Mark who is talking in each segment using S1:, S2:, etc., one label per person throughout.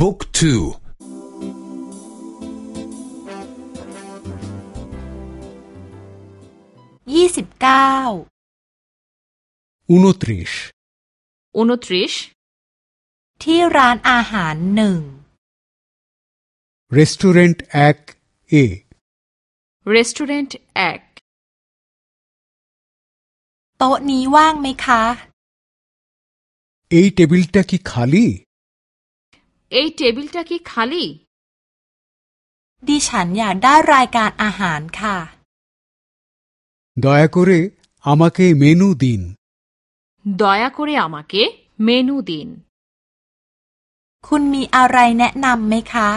S1: บุ๊กทู
S2: ยี่สิบเก้า
S3: উনত্রিশ
S4: อุนทริช
S2: ที่ร้านอาหารหนึ่ง
S3: রেস্টুরেন্ট এক এ
S4: รีสตูเรนต์แอก
S2: โต๊ะนี้ว่างไหมคะ
S3: এই টেবিলটা কি খালি
S4: এই টেবিলটা কি খালি
S2: ดิฉันอยากได้รายการอาหารค่ะ
S3: দয়া করে আমাকে মেনু দিন
S4: দয়া করে আমাকে মেনু দিন
S2: คุณมีอะไรแนะนำไหมคะ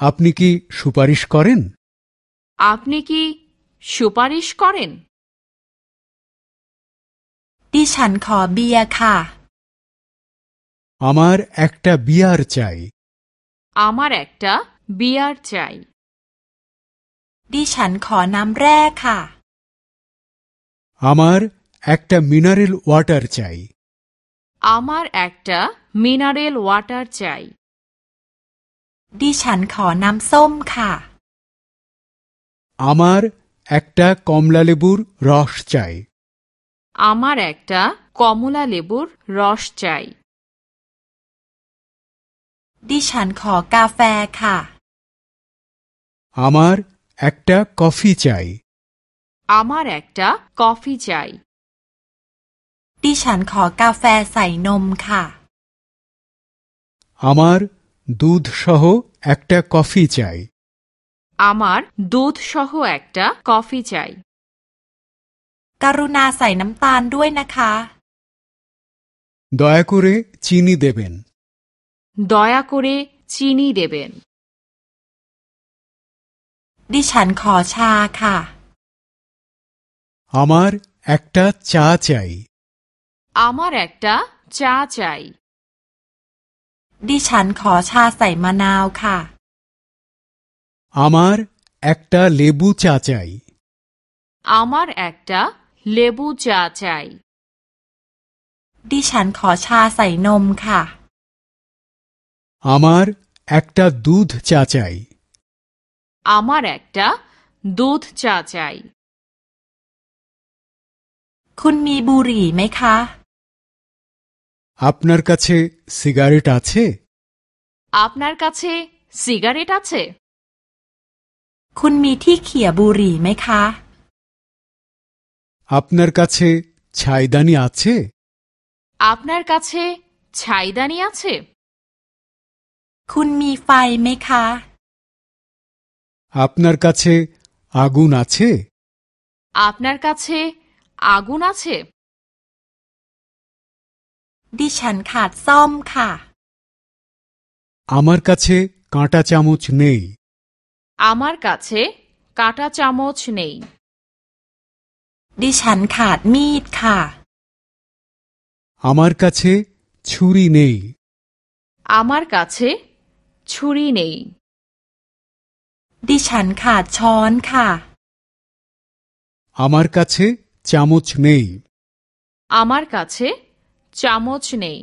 S3: আপনি কি সুপারিশ করেন
S4: আপনি কি সুপারিশ করেন
S2: ดิฉันขอเบียร์ค่ะ
S3: আমার একটা বিয়ার চাই
S4: আমার একটা বিয়ার চাই
S2: ดิฉันขอน้ำแร่ค่ะ
S3: আমার একটা মিনারেল ওয়াটার চাই
S4: আমার একটা মিনারেল ওয়াটার চাই
S2: ดิฉันขอน้ำส้มค่ะ
S3: আমার একটা কমলালেবুর রস চাই
S4: আমার একটা কমলা লেবুর রস চাই
S2: ดิฉันขอกาแฟค่ะ
S3: আমার একটা কফি চাই
S4: আমার একটা কফি চাই
S2: ดิฉันขอกาแฟใส่นมค่ะ
S3: আমার দুধ সহ একটা কফি চাই
S4: আমার দুধ সহ একটা কফি চাই
S2: กรุณาใส่น้ำตาลด้วยนะคะ
S3: দয়া করে চিনি দেবেন
S4: দয়া করে চিনি দেবেন
S2: ดิฉันขอชาค่ะ
S3: আমার একটা চা চাই
S4: আমার একটা চা চাই
S2: ดิฉันขอชาใส่มะนาวค่ะ
S3: আমার একটা লেবু চা চাই
S4: আমার একটা লেবু চা চাই
S2: ดิฉันขอชาใส่นมค่ะ
S3: আমার একটা দুধ চা চাই
S4: আমার একটা দুধ চা চাই
S2: คุณมีบุหรี่ไหมคะ
S3: আপনার কাছে সিগারেট আছে
S4: আপনার কাছে সিগারেট আছে
S2: คุณมีที่เขี่ยบุหรี่ไหมคะ
S3: আপনার কাছে ছাইদানি আছে
S4: আপনার কাছে ছাইদানি আছে
S2: คุณมีไฟไหมคะ
S3: আপনার কাছে আগুন আছে
S4: আপনার কাছে আগুন আছে
S2: ดิฉันขาดซ่อมค่ะ
S3: আমার কাছে কাঁটা চামচ নেই
S4: আমার কাছে কাটা চামচ নেই
S2: ดิฉันขาดมีดค่ะ
S3: আমার কাছে ছুরি নেই
S4: আমার কাছে ছুরি নেই
S2: ดิฉันขาดช้อนค่ะ
S3: আমার কাছে চামচ নেই
S4: আমার কাছে চামচ নেই